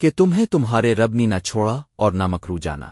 کہ تمہیں تمہارے رب نے نہ چھوڑا اور نہ مکرو جانا۔